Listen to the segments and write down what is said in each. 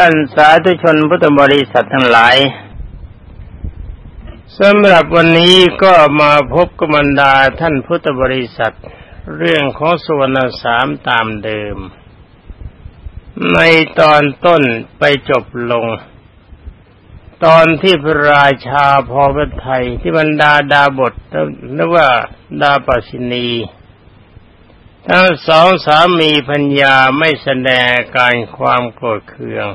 ท่านสาธุชนพุทธบริษัททั้งหลายสำหรับวันนี้ก็มาพบกับบรรดาท่านพุทธบริษัท เรื่องของสวรรณสามตามเดิม ในตอนต้นไปจบลง ตอนที่พระราชาพอพระไทยที่บรรดาดาบทนึกว่าดาปชินีทั้งสองสามีพัญญาไม่แสดงการความโกรธเคือง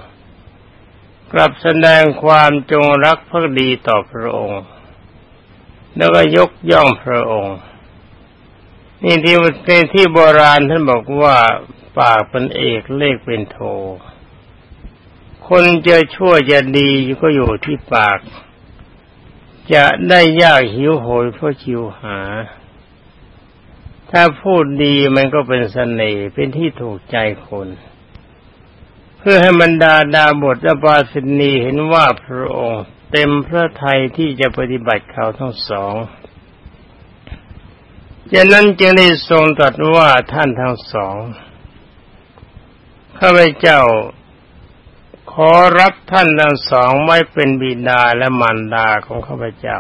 กลับแสดงความจงรักภักดีต่อพระองค์ แล้วก็ยกย่องพระองค์ นี่ที่ที่โบราณท่านบอกว่าปากเป็นเอกเลขเป็นโท คนจะชั่วจะดีก็อยู่ที่ปาก จะได้ยากหิวโหยเพราะชิวหา ถ้าพูดดีมันก็เป็นสเสน่ห์เป็นที่ถูกใจคน เพื่อให้บรรดาดาบทและปาสินีเห็นว่าพระองค์เต็มพระทัยที่จะปฏิบัติเขาทั้งสองจากนั้นจึงได้ทรงตรัสว่าท่านทั้งสองข้าพเจ้าขอรับท่านทั้งสองไว้เป็นบิดาและมารดาของข้าพเจ้า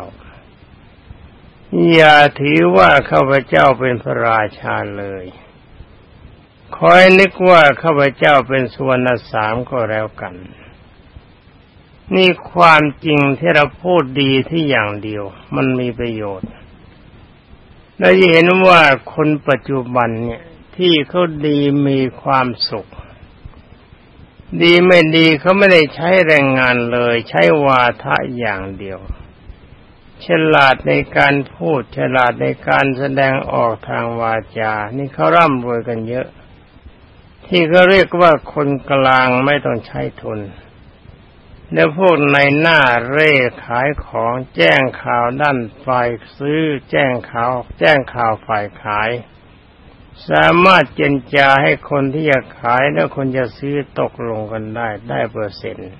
อย่าถือว่าข้าพเจ้าเป็นพระราชาเลย คอยนึกว่าข้าพเจ้าเป็นสุวรรณสามก็แล้วกัน นี่ความจริงที่เราพูดดีที่อย่างเดียว มันมีประโยชน์ และเห็นว่าคนปัจจุบันเนี่ยที่เขาดีมีความสุข ดีไม่ดีเขาไม่ได้ใช้แรงงานเลย ใช้วาทะอย่างเดียว ฉลาดในการพูด ฉลาดในการแสดงออกทางวาจา นี่เขาร่ำรวยกันเยอะ ที่เขาเรียกว่าคนกลางไม่ต้องใช้ทุน แล้วพวกในหน้าเร่ขายของแจ้งข่าวด้านฝ่ายซื้อ แจ้งข่าว แจ้งข่าวฝ่ายขาย สามารถเจนจาให้คนที่จะขายและคนจะซื้อตกลงกันได้ได้เปอร์เซ็นต์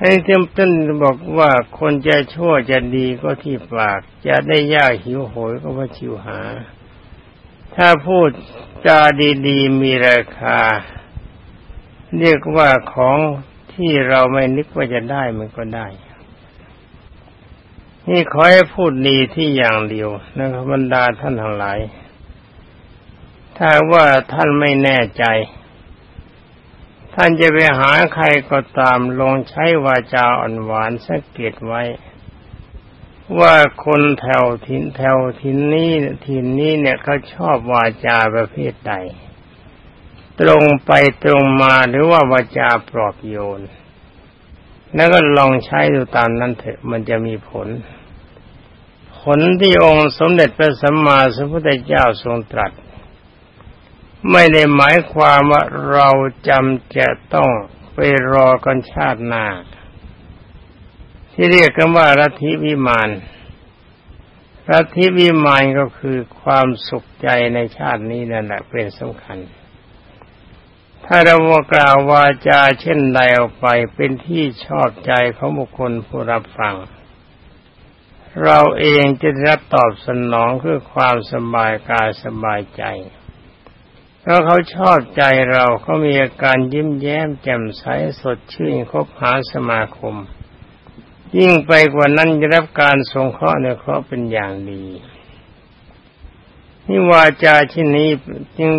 ให้เต็มต้นบอกว่าคนจะชั่วจะดีก็ที่ปาก จะได้ยากหิวโหยก็ว่าชิวหา ถ้าพูดจาดีๆมีราคา เรียกว่าของที่เราไม่นึกว่าจะได้มันก็ได้ นี่ขอให้พูดดีที่อย่างเดียวนะครับบรรดาท่านทั้งหลาย ถ้าว่าท่านไม่แน่ใจ ท่านจะไปหาใครก็ตามลงใช้วาจาอ่อนหวานสังเกตไว้ ว่าคนแถวทินแถวทินนี้ทินนี้เนี่ยเขาชอบวาจาประเภทใด ตรงไปตรงมาหรือว่าวาจาปลอบโยน แล้วก็ลองใช้ดูตามนั้นเถอะมันจะมีผล ผลที่องค์สมเด็จพระสัมมาสัมพุทธเจ้าทรงตรัส ไม่ได้หมายความว่าเราจำจะต้องไปรอกันชาติหน้า ที่เรียกกันว่ารัฐิวิมานรัฐิวิมานก็คือความสุขใจในชาตินี้นั่นแหละเป็นสำคัญ ถ้าเรากล่าววาจาเช่นใดออกไปเป็นที่ชอบใจของบุคคลผู้รับฟัง เราเองจะรับตอบสนองคือความสบายกายสบายใจ เพราะเขาชอบใจเราเขามีอาการยิ้มแย้มแจ่มใสสดชื่นคบหาสมาคม ยิ่งไปกว่านั้นจะรับการสงเคราะห์ในเคราะห์เป็นอย่างดีนี่วาจาที่นี้จึง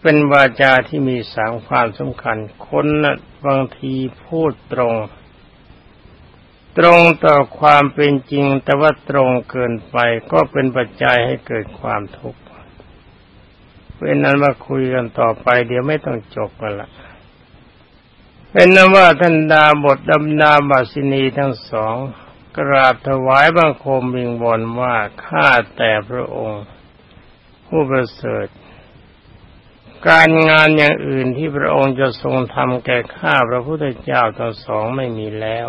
เป็นวาจาที่มีสามความสำคัญ คนนะบางทีพูดตรง ตรงต่อความเป็นจริง แต่ว่าตรงเกินไปก็เป็นปัจจัยให้เกิดความทุกข์เป็นนั้นมาคุยกันต่อไป เดี๋ยวไม่ต้องจบกันละ เป็นนว่าท่านดาบทดำนาบาสินีทั้งสอง กราบถวายบังคมบิงบนว่าข้าแต่พระองค์ ผู้ประเสริฐ การงานอย่างอื่นที่พระองค์จะทรงทำแก่ข้าพระพุทธเจ้าทั้งสองไม่มีแล้ว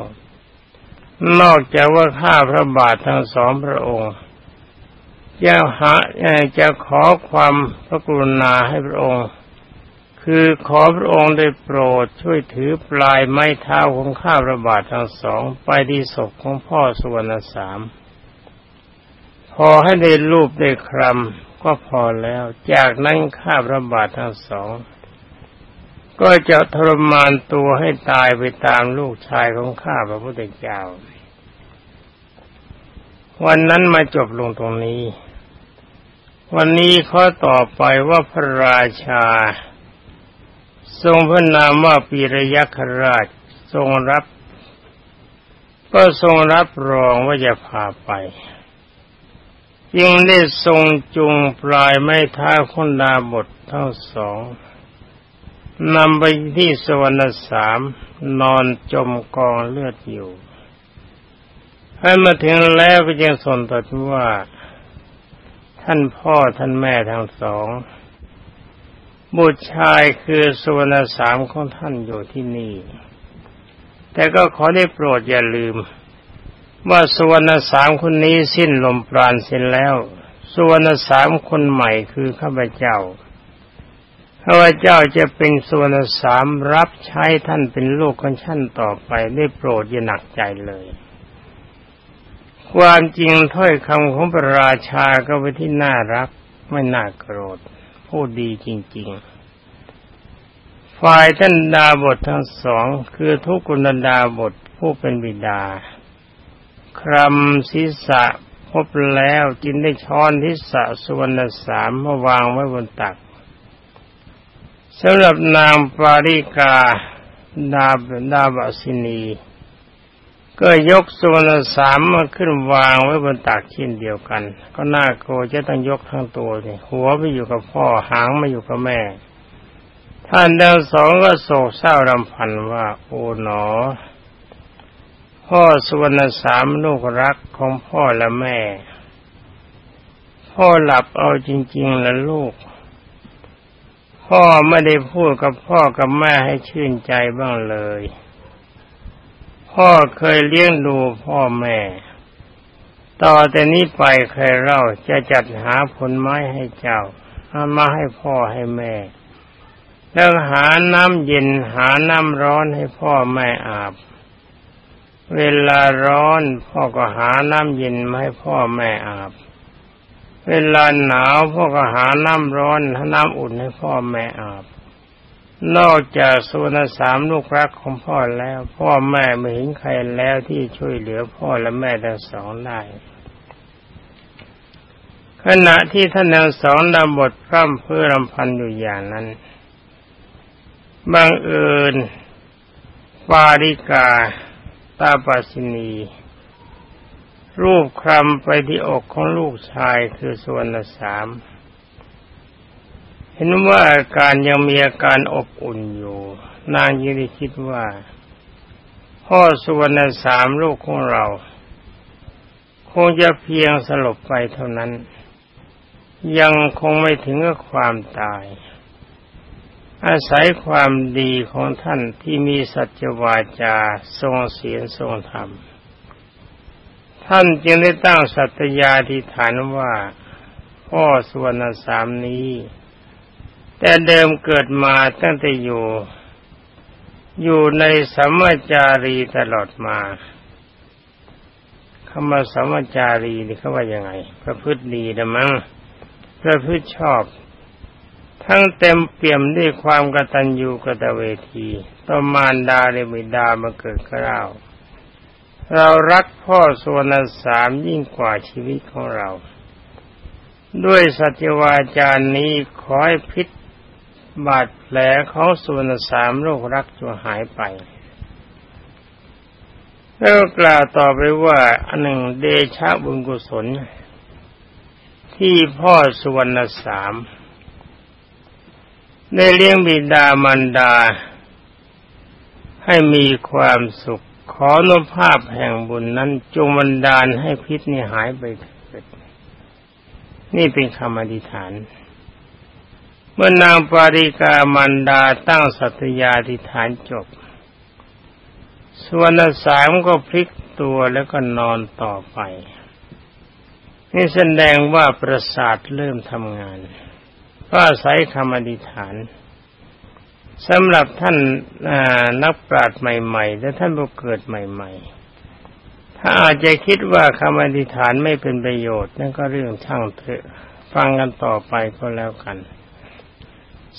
นอกจากว่าข้าพระบาททั้งสองพระองค์จะหาจะขอความพระกรุณาให้พระองค์ คือขอพระองค์ได้โปรดช่วยถือปลายไม้เท้าของข้าพระบาททั้งสอง ไปที่ศพของพ่อสุวรรณสาม พอให้ได้รูปได้ครำก็พอแล้ว จากนั้นข้าพระบาททั้งสอง ก็จะทรมานตัวให้ตายไปตามลูกชายของข้าพระพุทธเจ้า วันนั้นมาจบลงตรงนี้ วันนี้ข้อต่อไปว่าพระราชา ทรงพระนามว่าปีระยักราชทรงรับ ก็ทรงรับรองว่าจะพาไปยังได้ทรงจุงปลายไม้ท้าคนดาบททั้งสองนำไปที่สวรรค์สามนอนจมกองเลือดอยู่ ให้มาถึงแล้วก็ยังสนตัดว่า ท่านพ่อท่านแม่ทั้งสอง บุตรชายคือสุวรรค์สามของท่านอยู่ที่นี่ แต่ก็ขอได้โปรดอย่าลืม ว่าสุวรรณสามคนนี้สิ้นลมปราณเสร็จแล้ว สุวรรณสามคนใหม่คือข้าพเจ้าข้าพเจ้าจะเป็นสุวรรณสามรับใช้ท่านเป็นลูกของท่านต่อไปได้โปรดอย่าหนักใจเลยความจริงถ้อยคำของพระราชาก็ไปที่น่ารักไม่น่าโกรธ พูดดีจริง ๆ ฝ่ายท่านดาบททั้งสองคือทุกกุณดาบทผู้เป็นบิดา ครำศีรษะพบแล้วจินได้ช้อนทิศสุวรรณสามมาวางไว้บนตักสำหรับนางปาริกาดาบดาบสินี ก็ยกสุวรรณสามมาขึ้นวางไว้บนตักเช่นเดียวกัน ก็น่าโกรจะต้องยกทั้งตัวนี่หัวไปอยู่กับพ่อหางมาอยู่กับแม่ ท่านทั้งสองก็โศกเศร้ารำพันว่า โอ๋หนอ พ่อสุวรรณสามลูกรักของพ่อและแม่ พ่อหลับเอาจริง ๆแล้วลูก พ่อไม่ได้พูดกับพ่อกับแม่ให้ชื่นใจบ้างเลย พ่อเคยเลี้ยงดูพ่อแม่ ต่อแต่นี้ไปใครเล่าจะจัดหาผลไม้ให้เจ้าเอามาให้พ่อให้แม่ แล้วหาน้ำเย็นหาน้ำร้อนให้พ่อแม่อาบ เวลาร้อนพ่อก็หาน้ำเย็นมาให้พ่อแม่อาบ เวลาหนาวพ่อก็หาน้ำร้อนน้ำอุ่นให้พ่อแม่อาบ นอกจากสุนสามลูกรักของพ่อแล้ว พ่อแม่ไม่เห็นใครแล้วที่ช่วยเหลือพ่อและแม่ทั้งสองได้ขณะที่ท่านทั้งสองดำบทพร่ำเพื่อรำพันอยู่อย่างนั้นบังเอิญปาริกาตาปัสินี รูปคลำไปที่อกของลูกชายคือส่วนสาม เห็นว่าอาการยังมีอาการอบอุ่นอยู่ นางยินดีคิดว่า พ่อสุวรรณสามลูกของเรา คงจะเพียงสลบไปเท่านั้น ยังคงไม่ถึงกับความตาย อาศัยความดีของท่านที่มีสัจวาจาทรงเสียงทรงธรรม ท่านจึงได้ตั้งสัตยาธิฐานว่า พ่อสุวรรณสามนี้ แต่เดิมเกิดมาตั้งแต่อยู่ อยู่ในสัมมาจารีตลอดมาคำว่าสัมมาจารีนี่เขาว่ายังไง พระพฤติดีนะมั้งพระพฤติชอบ ทั้งเต็มเปี่ยมด้วยความกตัญญูกตเวทีต่อมารดาและบิดามาเกิดขึ้นเราเรารักพ่อส่วนสามยิ่งกว่าชีวิตของเรา ด้วยสัจวาจารนี้ขอให้พิษ บาดแผลของส่วนสามโรครักจะหายไป แล้วกล่าวต่อไปว่าอันหนึ่งเดชะบุญกุศล ที่พ่อสุวรรณสามได้เลี้ยงบิดามารดา ให้มีความสุขขอนุภาพแห่งบุญนั้น จงบันดาลให้พิษนี้หายไป นี่เป็นคำอธิษฐาน เมื่อนางปาริกามารดาตั้งสัตยาธิฐานจบ ส่วนสามก็พลิกตัวแล้วก็นอนต่อไป นี่แสดงว่าประสาทเริ่มทำงานก็อาศัยคำอธิษฐานสำหรับท่านนักปราชญ์ใหม่ ๆ และท่านผู้เกิดใหม่ ๆ ถ้าอาจจะคิดว่าคำอธิษฐานไม่เป็นประโยชน์ นั่นก็เรื่องช่างเถอะ ฟังกันต่อไปก็แล้วกัน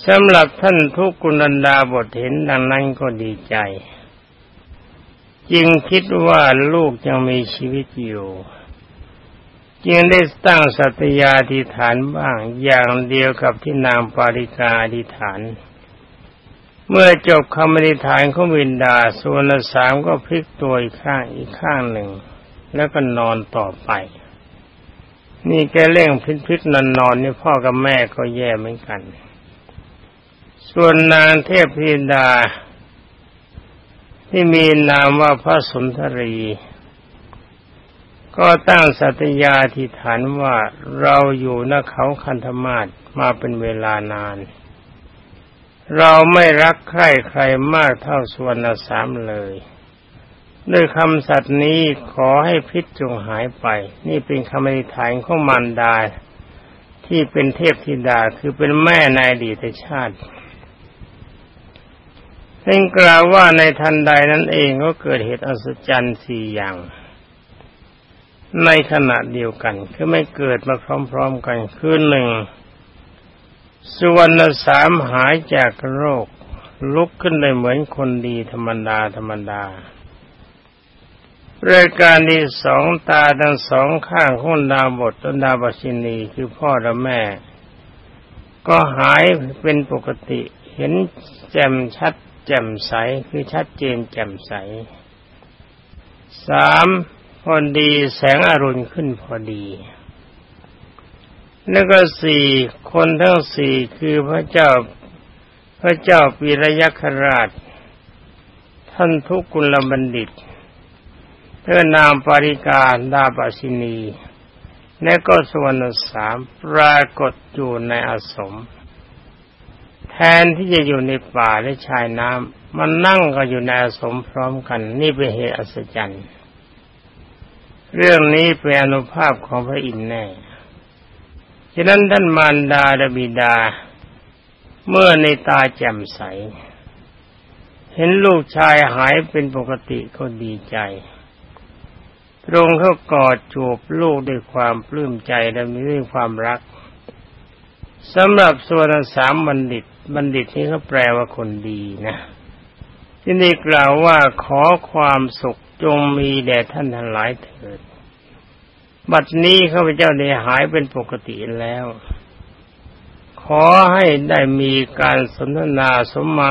สำหรับท่านทุกกุณันดาบทเห็นดังนั้นก็ดีใจ จึงคิดว่าลูกยังมีชีวิตอยู่จึงได้ตั้งสัตยาธิฐานบ้างอย่างเดียวกับที่นางปาริกาอธิฐาน เมื่อจบคำอธิษฐานของวินดาส่วนสามก็พลิกตัวอีกข้างอีกข้างหนึ่ง แล้วก็นอนต่อไป นี่แกเร่งพลิกพลิกนอนนอนนี่พ่อกับแม่ก็แย่เหมือนกัน ส่วนนางเทพพิดา ที่มีนามว่าพระสุนทรี ก็ตั้งสัตยาธิฐานว่าเราอยู่นเขาคันธมาศมาเป็นเวลานาน เราไม่รักใครใครมากเท่าสวรรณสามเลยด้วยคำสัตย์นี้ขอให้พิษจงหายไป นี่เป็นคำอธิษฐานของมารดาที่เป็นเทพธิดาคือเป็นแม่ในอดีตชาติ ซึ่งกล่าวว่าในทันใดนั้นเองก็เกิดเหตุอัศจรรย์สี่อย่าง ในขณะเดียวกัน คือไม่เกิดมาพร้อมๆกันคือหนึ่งสุวรรณสามหายจากโรค ลุกขึ้นได้เหมือนคนดีธรรมดาธรรมดารายการที่สองตาทั้งสองข้างของดาบทต้นดาบชินีคือพ่อและแม่ ก็หายเป็นปกติ เห็นแจ่มชัด แจ่มใสคือชัดเจนแจ่มใสสามพอดีแสงอรุณขึ้นพอดีแล้วก็สี่คนทั้งสี่คือพระเจ้าพระเจ้าปีรยัคราช ท่านทุกุลบัณฑิตเพื่อนามปาริกาดาบสินี และก็สวรรณสามปรากฏอยู่ในอาสม แทนที่จะอยู่ในป่าและชายน้ำมันนั่งก็อยู่ในอาสมพร้อมกัน นี่เป็นเหตุอัศจรรย์เรื่องนี้เป็นอนุภาพของพระอินทร์แน่ฉะนั้นท่านมารดาดบิดา เมื่อในตาแจ่มใส เห็นลูกชายหายเป็นปกติก็ดีใจตรงเข้ากอดจูบลูกด้วยความปลื้มใจและมีด้วยความรักสำหรับส่วนสามบัณฑิต บัณฑิตที่เขาแปลว่าคนดีนะที่นี่กล่าวว่าขอความสุขจงมีแด่ท่านทั้งหลายเถิด บัดนี้ข้าพเจ้าได้หายเป็นปกติแล้ว ขอให้ได้มีการสนทนาสมมา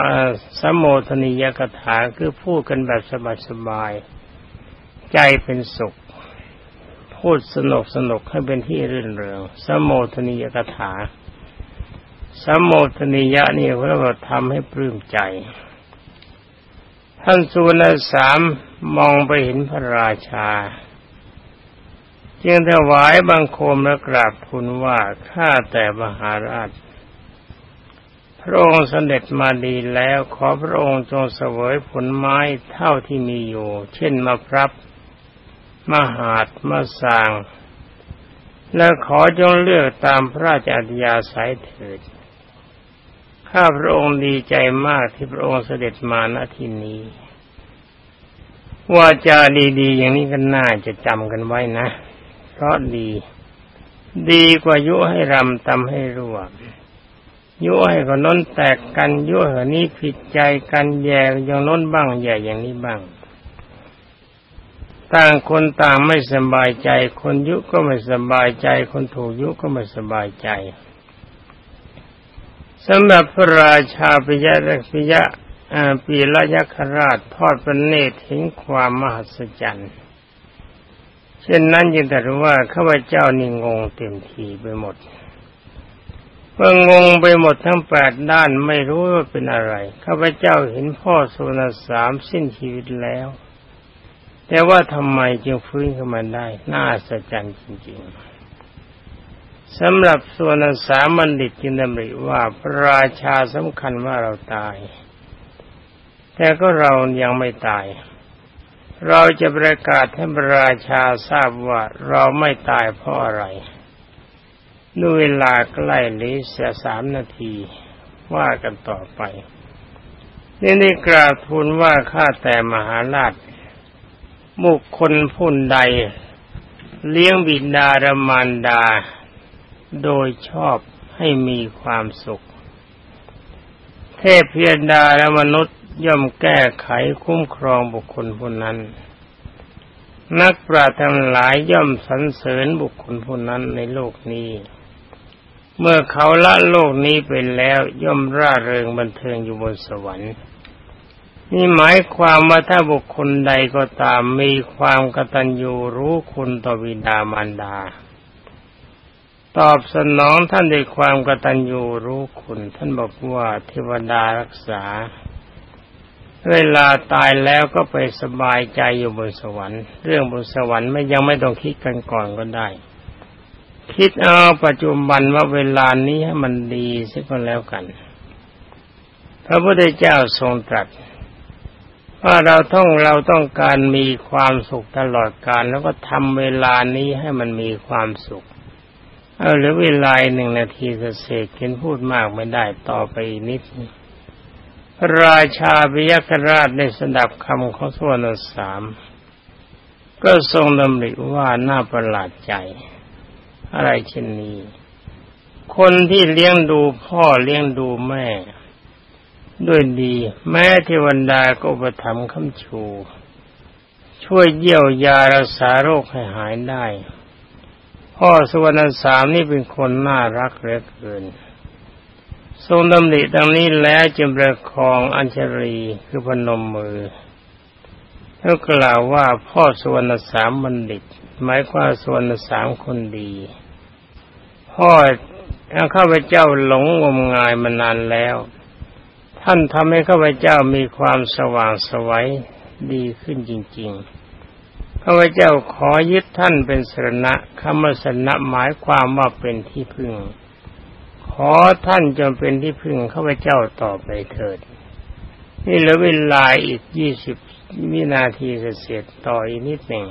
สมโมทนิยกถาคือพูดกันแบบสบายๆใจเป็นสุข พูดสนุกสนุกให้เป็นที่รื่นเริงสมโมทนิยกถา สัมโมทนิยะนี่พระบทำให้ปลื้มใจ ท่านสุวรรณสามมองไปเห็นพระราชา จึงถวายบังคมและกราบทูลว่าข้าแต่มหาราช พระองค์เสด็จมาดีแล้วขอพระองค์จงเสวยผลไม้เท่าที่มีอยู่ เช่นมะพร้าวมหาดมะสางและขอจงเลือกตามพระราชอัธยาศัยเถิด ข้าพระองค์ดีใจมากที่พระองค์เสด็จมาณที่นี้ว่าจาดีๆ อย่างนี้ก็น่าจะจำกันไว้นะ เพราะดี ดีกว่ายุให้รำตำให้รั่วยุให้คนน้นแตกกันยุให้นี้ผิดใจกันแย่อย่างน้นบ้างแย่อย่างนี้บ้าง ต่างคนต่างไม่สบายใจ คนยุก็ไม่สบายใจ คนถูกยุก็ไม่สบายใจ สำหรับพระราชาปิยะปิยะปีละยักษราชทอดพระเนตรถึงความมหัศจรรย์เช่นนั้นจึงแต่รู้ว่าข้าพเจ้านี่งงเต็มทีไปหมดเมื่องงไปหมดทั้งแปดด้านไม่รู้ว่าเป็นอะไรข้าพเจ้าเห็นพ่อสุนสามสิ้นชีวิตแล้ว แต่ว่าทำไมจึงฟื้นขึ้นมาได้ น่าอัศจรจริง ๆ สำหรับส่วนสามัญดิตจินดำริว่าพระราชาสำคัญว่าเราตาย แต่ก็เรายังไม่ตาย เราจะประกาศให้พระราชาทราบว่าเราไม่ตายเพราะอะไรด้วยเวลาใกล้ลิเสียสามนาทีว่ากันต่อไปนี่ได้กราบทูลว่าข้าแต่มหาราชบุคคลผู้ใด เลี้ยงบิดารมารดา โดยชอบให้มีความสุข เทพเพียรดาและมนุษย์ย่อมแก้ไขคุ้มครองบุคคลผู้นั้น นักปราชญ์ทั้งหลายย่อมสรรเสริญบุคคลผู้นั้นในโลกนี้ เมื่อเขาละโลกนี้ไปแล้วย่อมร่าเริงบันเทิงอยู่บนสวรรค์นี่หมายความว่าถ้าบุคคลใดก็ตามมีความกตัญญูรู้คุณต่อวิดามารดา ตอบสนองท่านด้วยความกตัญญูรู้คุณ ท่านบอกว่าเทวดารักษา เวลาตายแล้วก็ไปสบายใจอยู่บนสวรรค์ เรื่องบนสวรรค์ไม่ยังไม่ต้องคิดกันก่อนก็ได้ คิดเอาปัจจุบันว่าเวลานี้ให้มันดีสิก็แล้วกัน พระพุทธเจ้าทรงตรัสว่าเราต้องเราต้องการมีความสุขตลอดกาลแล้วก็ทำเวลานี้ให้มันมีความสุข เอาเหลือเวลาหนึ่งนาทีเศษเขียนพูดมากไม่ได้ต่อไปนิดนึงราชาพิยคราชได้สดับคำของสวรรสาม ก็ทรงดำริว่าน่าประหลาดใจ อะไรเช่นนี้ คนที่เลี้ยงดูพ่อเลี้ยงดูแม่ ด้วยดี แม้เทวันดาก็ประทับคำชู ช่วยเยี่ยวยารักษาโรคให้หายได้ พ่อสุวรรณสามนี่เป็นคนน่ารักเหลือเกิน ทรงดำริดังนี้แล้วจึงประคองอัญชรีคือพนมมือแล้วกล่าวว่าพ่อสุวรรณสามบัณฑิต หมายความสุวรรณสามคนดี พ่อข้าพเจ้าหลงงมงายมานานแล้ว ท่านทำให้ข้าพเจ้ามีความสว่างสวัยดีขึ้นจริง ๆ ข้าพเจ้าขอยึดท่านเป็นสรณะคำสรณะหมายความว่าเป็นที่พึ่ง ขอท่านจงเป็นที่พึ่งข้าพเจ้าต่อไปเถิด นี่เหลือเวลาอีกยี่สิบวินาทีเสร็จต่ออีกนิดหนึ่ง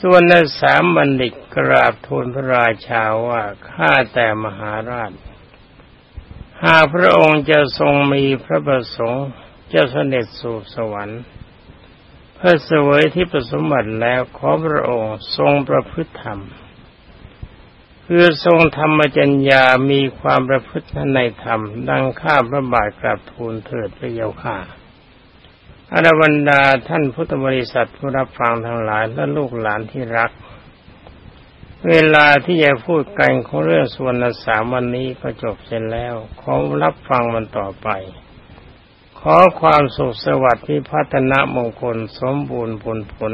ส่วนนัสามบัณฑิตกราบทูลพระราชาว่าข้าแต่มหาราช หากพระองค์จะทรงมีพระประสงค์จะเสด็จสู่สวรรค์ พื่อเสวยที่ประสมบัติแล้วขอพระองค์ทรงประพฤติธรรมคือทรงธรรมจัญญามีความประพฤติในธรรม ดังข้าพระบาทกราบทูลเถิดพระเยาค่ะอรบรรดาท่านพุทธบริษัทผู้รับฟังทั้งหลายและลูกหลานที่รัก เวลาที่จะพูดกันของเรื่องส่วนสามวันนี้ก็จบเสร็จแล้วขอรับฟังมันต่อไป ขอความสุขสวัสดิ์ที่พัฒนามงคลสมบูรณ์ผลผล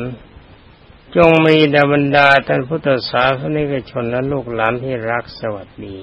จงมีดาบรรดาท่านพุทธศาสนิกชนและลูกหลานที่รักสวัสดี